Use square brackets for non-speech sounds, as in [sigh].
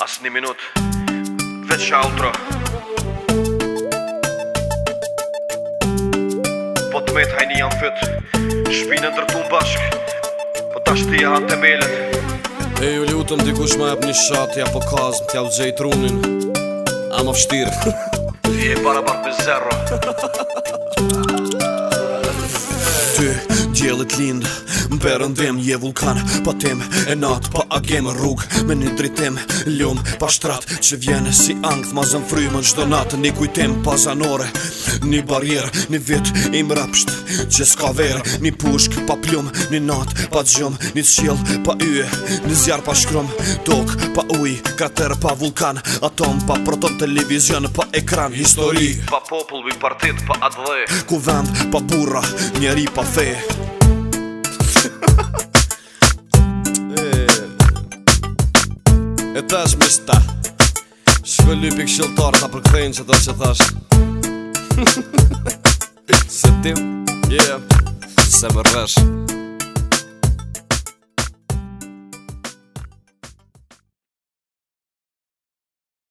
as një minut, veç që outro Po të metë të hajni janë fyt, shpinë në tërtu në bashk Po të t'i e hanë melet E ju lutëm dikush ma jep një shatë, ja po kazëm, t'ja u gjej trunin A ma fështirë Ti [laughs] e barabar për zero djelit lind Më perën je vulkan, pa tim E nat, pa agem, rrug, me një dritim Ljum, pa shtrat, që vjene si angth Ma zën frymën, qdo nat, një kujtim Pa zanore, një barjer, një vit I mrapsht, që s'ka ver Një pushk, pa plum, një nat, pa gjum Një qil, pa yë, një zjar, pa shkrum Tok, pa uj, krater, pa vulkan Atom, pa proton, televizion, pa ekran Histori, pa popull, bi partit, pa atdhe Ku vend, pa burra, njeri, pa fe E të është mista Shkëllupik shiltor, ta përkëthejnë që do që thash [laughs] Se ti, yeah, se më rrësh